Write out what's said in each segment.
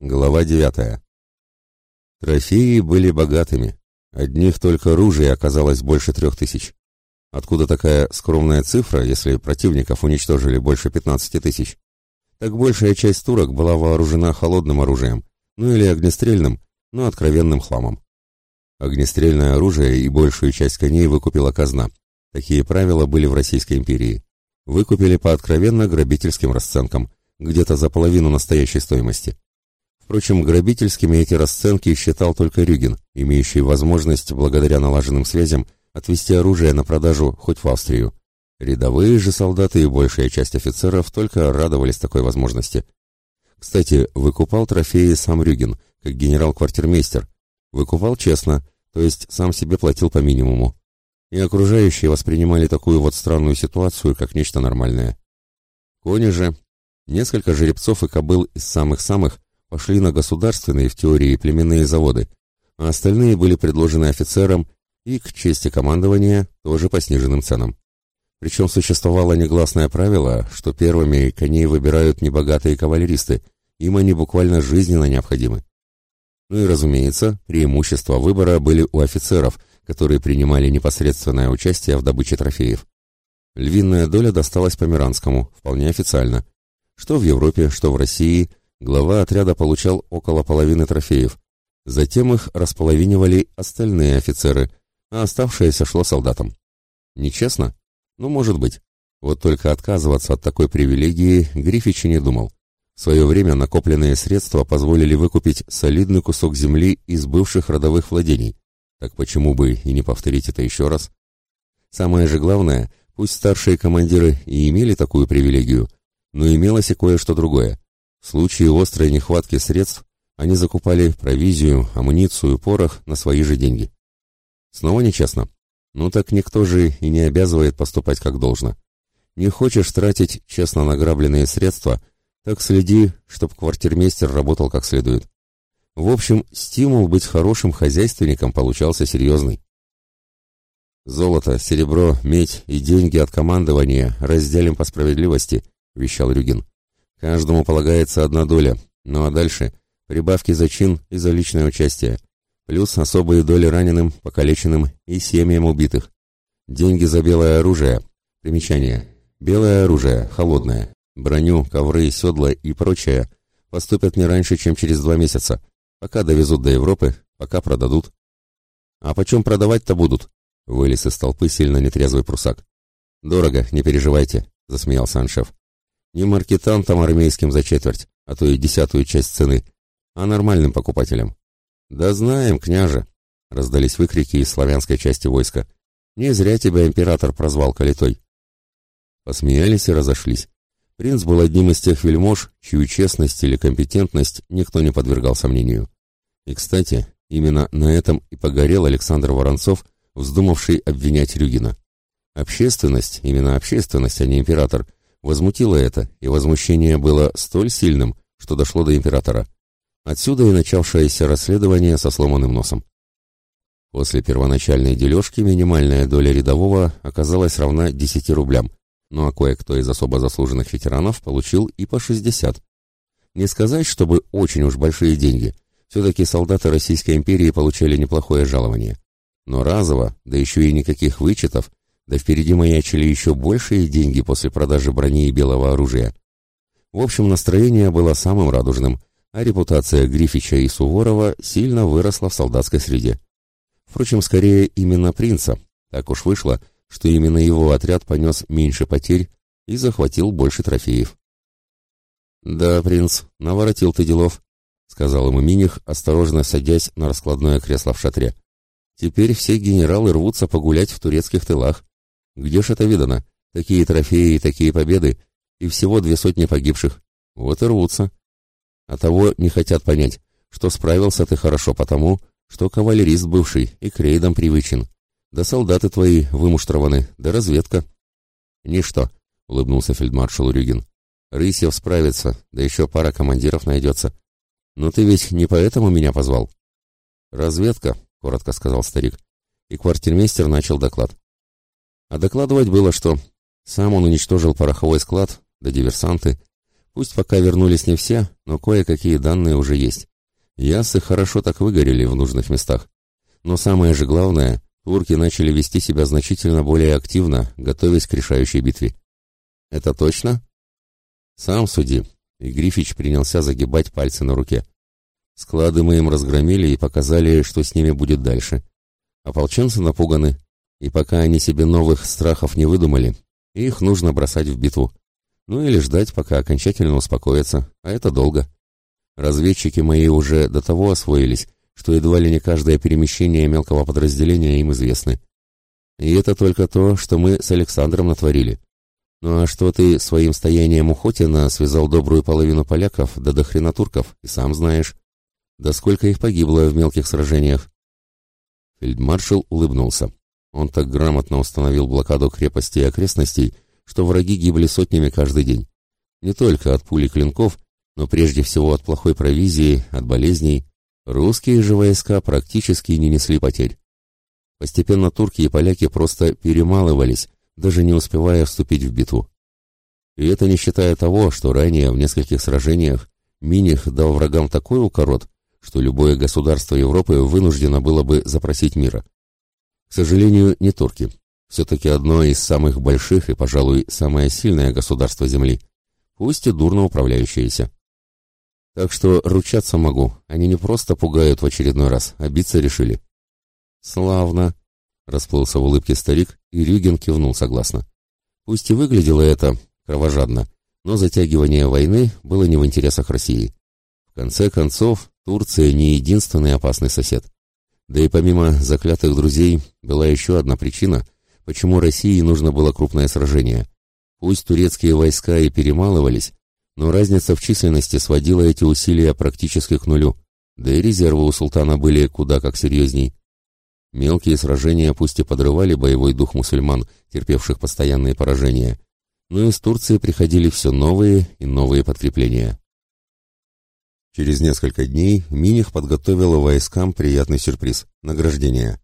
Глава девятая. Трофеи были богатыми. Одних только ружей оказалось больше трех тысяч. Откуда такая скромная цифра, если противников уничтожили больше пятнадцати тысяч? Так большая часть турок была вооружена холодным оружием, ну или огнестрельным, но откровенным хламом. Огнестрельное оружие и большую часть коней выкупила казна. Такие правила были в Российской империи. Выкупили по откровенно грабительским расценкам, где-то за половину настоящей стоимости. Впрочем, грабительскими эти расценки считал только Рюгин, имеющий возможность, благодаря налаженным связям, отвести оружие на продажу хоть в Австрию. Рядовые же солдаты и большая часть офицеров только радовались такой возможности. Кстати, выкупал трофеи сам Рюгин, как генерал-квартирмейстер. Выкупал честно, то есть сам себе платил по минимуму. И окружающие воспринимали такую вот странную ситуацию, как нечто нормальное. Кони же, несколько жеребцов и кобыл из самых-самых, пошли на государственные, в теории, племенные заводы, а остальные были предложены офицерам и, к чести командования, тоже по сниженным ценам. Причем существовало негласное правило, что первыми коней выбирают небогатые кавалеристы, им они буквально жизненно необходимы. Ну и, разумеется, преимущества выбора были у офицеров, которые принимали непосредственное участие в добыче трофеев. Львиная доля досталась Померанскому, вполне официально. Что в Европе, что в России, глава отряда получал около половины трофеев. Затем их располовинивали остальные офицеры, а оставшееся шло солдатам. Нечестно? Ну, может быть. Вот только отказываться от такой привилегии Грифичи не думал. В свое время накопленные средства позволили выкупить солидный кусок земли из бывших родовых владений. Так почему бы и не повторить это еще раз? Самое же главное, пусть старшие командиры и имели такую привилегию, но имелось и кое-что другое. В случае острой нехватки средств они закупали провизию, амуницию, порох на свои же деньги. Снова нечестно. Ну так никто же и не обязывает поступать как должно. Не хочешь тратить честно награбленные средства, так следи, чтоб квартирмейстер работал как следует. В общем, стимул быть хорошим хозяйственником получался серьезный. «Золото, серебро, медь и деньги от командования разделим по справедливости», — вещал Рюгин. Каждому полагается одна доля, ну а дальше прибавки за чин и за личное участие, плюс особые доли раненым, покалеченным и семьям убитых. Деньги за белое оружие. Примечание. Белое оружие, холодное. Броню, ковры, седла и прочее поступят не раньше, чем через два месяца, пока довезут до Европы, пока продадут. А почем продавать-то будут? Вылез из толпы сильно нетрезвый прусак. Дорого, не переживайте, засмеялся аншеф. Не маркетантам армейским за четверть, а то и десятую часть цены, а нормальным покупателям. «Да знаем, княже!» — раздались выкрики из славянской части войска. «Не зря тебя император прозвал Калитой». Посмеялись и разошлись. Принц был одним из тех вельмож, чью честность или компетентность никто не подвергал сомнению. И, кстати, именно на этом и погорел Александр Воронцов, вздумавший обвинять Рюгина. Общественность, именно общественность, а не император — Возмутило это, и возмущение было столь сильным, что дошло до императора. Отсюда и начавшееся расследование со сломанным носом. После первоначальной дележки минимальная доля рядового оказалась равна 10 рублям, ну а кое-кто из особо заслуженных ветеранов получил и по 60. Не сказать, чтобы очень уж большие деньги, все-таки солдаты Российской империи получали неплохое жалование. Но разово, да еще и никаких вычетов, да впереди маячили еще большие деньги после продажи брони и белого оружия. В общем, настроение было самым радужным, а репутация Грифича и Суворова сильно выросла в солдатской среде. Впрочем, скорее именно принца. Так уж вышло, что именно его отряд понес меньше потерь и захватил больше трофеев. «Да, принц, наворотил ты делов», — сказал ему Миних, осторожно садясь на раскладное кресло в шатре. «Теперь все генералы рвутся погулять в турецких тылах. Где ж это видано? Такие трофеи такие победы, и всего две сотни погибших. Вот и рвутся. А того не хотят понять, что справился ты хорошо потому, что кавалерист бывший и к рейдам привычен. Да солдаты твои вымуштрованы, да разведка. Ничто, — улыбнулся фельдмаршал Рюгин. Рысев справится, да еще пара командиров найдется. Но ты ведь не поэтому меня позвал? Разведка, — коротко сказал старик. И квартирмейстер начал доклад. А докладывать было что. Сам он уничтожил пороховой склад, да диверсанты. Пусть пока вернулись не все, но кое-какие данные уже есть. Ясы хорошо так выгорели в нужных местах. Но самое же главное, турки начали вести себя значительно более активно, готовясь к решающей битве. Это точно? Сам суди. И Грифич принялся загибать пальцы на руке. Склады мы им разгромили и показали, что с ними будет дальше. Ополченцы напуганы, и пока они себе новых страхов не выдумали, их нужно бросать в битву. Ну или ждать, пока окончательно успокоятся, а это долго. Разведчики мои уже до того освоились, что едва ли не каждое перемещение мелкого подразделения им известны. И это только то, что мы с Александром натворили. Ну а что ты своим стоянием у Хотина связал добрую половину поляков, да до хрена турков, и сам знаешь. Да сколько их погибло в мелких сражениях. Фельдмаршал улыбнулся. Он так грамотно установил блокаду крепости и окрестностей, что враги гибли сотнями каждый день. Не только от пули клинков, но прежде всего от плохой провизии, от болезней. Русские же войска практически не несли потерь. Постепенно турки и поляки просто перемалывались, даже не успевая вступить в битву. И это не считая того, что ранее в нескольких сражениях Миних дал врагам такой укорот, что любое государство Европы вынуждено было бы запросить мира. К сожалению, не турки, все-таки одно из самых больших и, пожалуй, самое сильное государство Земли, пусть и дурно управляющееся. Так что ручаться могу, они не просто пугают в очередной раз, а биться решили. Славно, расплылся в улыбке старик, и Рюген кивнул согласно. Пусть и выглядело это кровожадно, но затягивание войны было не в интересах России. В конце концов, Турция не единственный опасный сосед. Да и помимо заклятых друзей была еще одна причина – почему России нужно было крупное сражение. Пусть турецкие войска и перемалывались, но разница в численности сводила эти усилия практически к нулю, да и резервы у султана были куда как серьезней. Мелкие сражения пусть и подрывали боевой дух мусульман, терпевших постоянные поражения, но из Турции приходили все новые и новые подкрепления. Через несколько дней Миних подготовила войскам приятный сюрприз – награждение.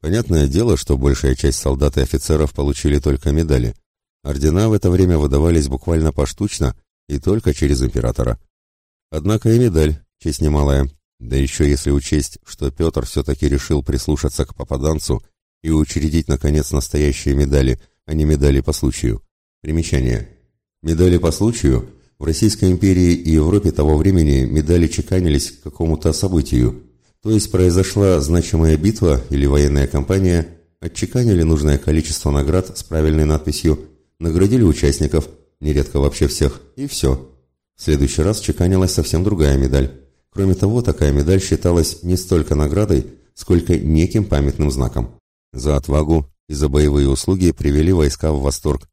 Понятное дело, что большая часть солдат и офицеров получили только медали. Ордена в это время выдавались буквально поштучно и только через императора. Однако и медаль, честь немалая. Да еще если учесть, что Петр все-таки решил прислушаться к попаданцу и учредить, наконец, настоящие медали, а не медали по случаю. Примечание. Медали по случаю в Российской империи и Европе того времени медали чеканились к какому-то событию, то есть произошла значимая битва или военная кампания, отчеканили нужное количество наград с правильной надписью, наградили участников, нередко вообще всех, и все. В следующий раз чеканилась совсем другая медаль. Кроме того, такая медаль считалась не столько наградой, сколько неким памятным знаком. За отвагу и за боевые услуги привели войска в восторг.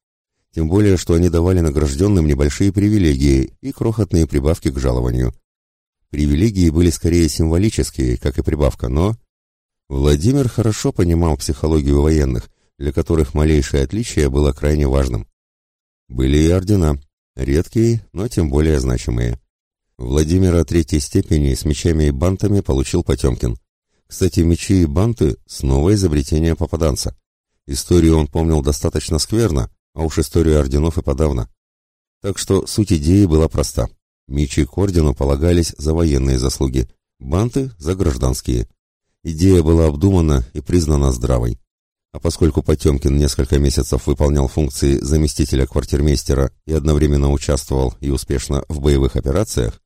Тем более, что они давали награжденным небольшие привилегии и крохотные прибавки к жалованию. Привилегии были скорее символические, как и прибавка, но... Владимир хорошо понимал психологию военных, для которых малейшее отличие было крайне важным. Были и ордена, редкие, но тем более значимые. Владимира третьей степени с мечами и бантами получил Потемкин. Кстати, мечи и банты — снова изобретение попаданца. Историю он помнил достаточно скверно, а уж историю орденов и подавно. Так что суть идеи была проста. Мечи к ордену полагались за военные заслуги, банты — за гражданские. Идея была обдумана и признана здравой. А поскольку Потемкин несколько месяцев выполнял функции заместителя квартирмейстера и одновременно участвовал и успешно в боевых операциях,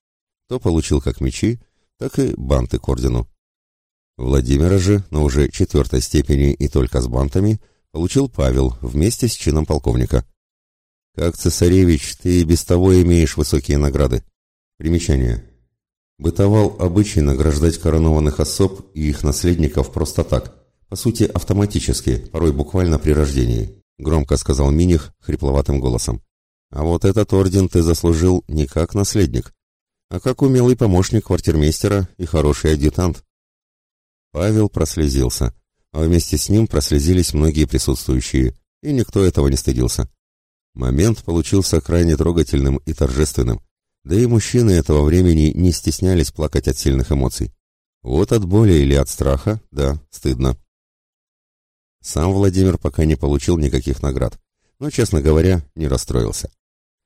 то получил как мечи, так и банты к ордену. Владимира же, на уже четвертой степени и только с бантами, получил Павел вместе с чином полковника. «Как цесаревич, ты и без того имеешь высокие награды. Примечание. Бытовал обычай награждать коронованных особ и их наследников просто так, по сути автоматически, порой буквально при рождении, громко сказал Миних хрипловатым голосом. А вот этот орден ты заслужил не как наследник, а как умелый помощник квартирмейстера и хороший адъютант. Павел прослезился, а вместе с ним прослезились многие присутствующие, и никто этого не стыдился. Момент получился крайне трогательным и торжественным. Да и мужчины этого времени не стеснялись плакать от сильных эмоций. Вот от боли или от страха, да, стыдно. Сам Владимир пока не получил никаких наград, но, честно говоря, не расстроился.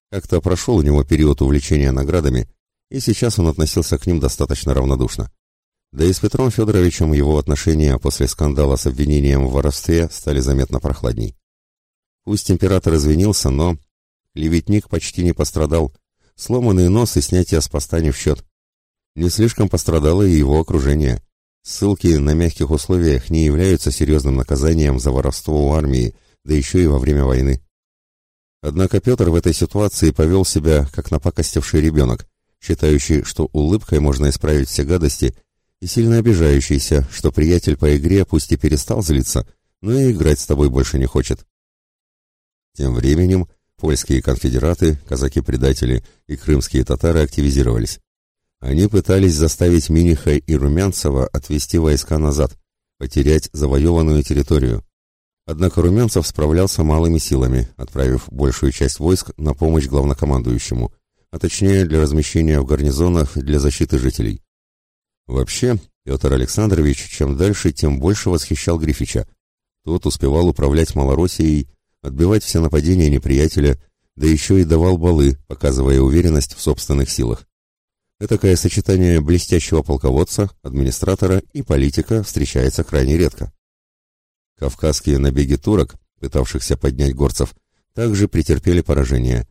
Как-то прошел у него период увлечения наградами, и сейчас он относился к ним достаточно равнодушно. Да и с Петром Федоровичем его отношения после скандала с обвинением в воровстве стали заметно прохладней. Пусть император извинился, но клеветник почти не пострадал, сломанный нос и снятие с поста не в счет. Не слишком пострадало и его окружение. Ссылки на мягких условиях не являются серьезным наказанием за воровство у армии, да еще и во время войны. Однако Петр в этой ситуации повел себя, как напакостивший ребенок, считающий, что улыбкой можно исправить все гадости, и сильно обижающийся, что приятель по игре пусть и перестал злиться, но и играть с тобой больше не хочет. Тем временем польские конфедераты, казаки-предатели и крымские татары активизировались. Они пытались заставить Миниха и Румянцева отвести войска назад, потерять завоеванную территорию. Однако Румянцев справлялся малыми силами, отправив большую часть войск на помощь главнокомандующему, а точнее для размещения в гарнизонах для защиты жителей. Вообще, Петр Александрович чем дальше, тем больше восхищал Грифича. Тот успевал управлять Малороссией, отбивать все нападения неприятеля, да еще и давал балы, показывая уверенность в собственных силах. Этакое сочетание блестящего полководца, администратора и политика встречается крайне редко. Кавказские набеги турок, пытавшихся поднять горцев, также претерпели поражение.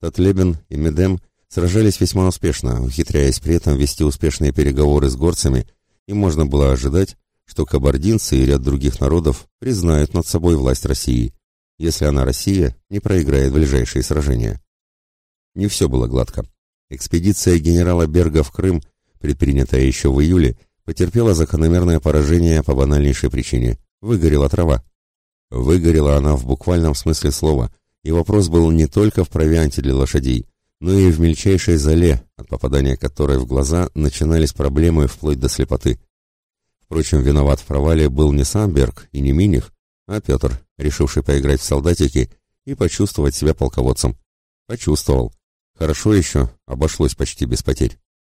Татлебен и Медем сражались весьма успешно, ухитряясь при этом вести успешные переговоры с горцами, и можно было ожидать, что кабардинцы и ряд других народов признают над собой власть России, если она, Россия, не проиграет ближайшие сражения. Не все было гладко. Экспедиция генерала Берга в Крым, предпринятая еще в июле, потерпела закономерное поражение по банальнейшей причине – Выгорела трава. Выгорела она в буквальном смысле слова, и вопрос был не только в провианте для лошадей, но и в мельчайшей зале, от попадания которой в глаза начинались проблемы вплоть до слепоты. Впрочем, виноват в провале был не сам Берг и не Миних, а Петр, решивший поиграть в солдатики и почувствовать себя полководцем. Почувствовал. Хорошо еще, обошлось почти без потерь.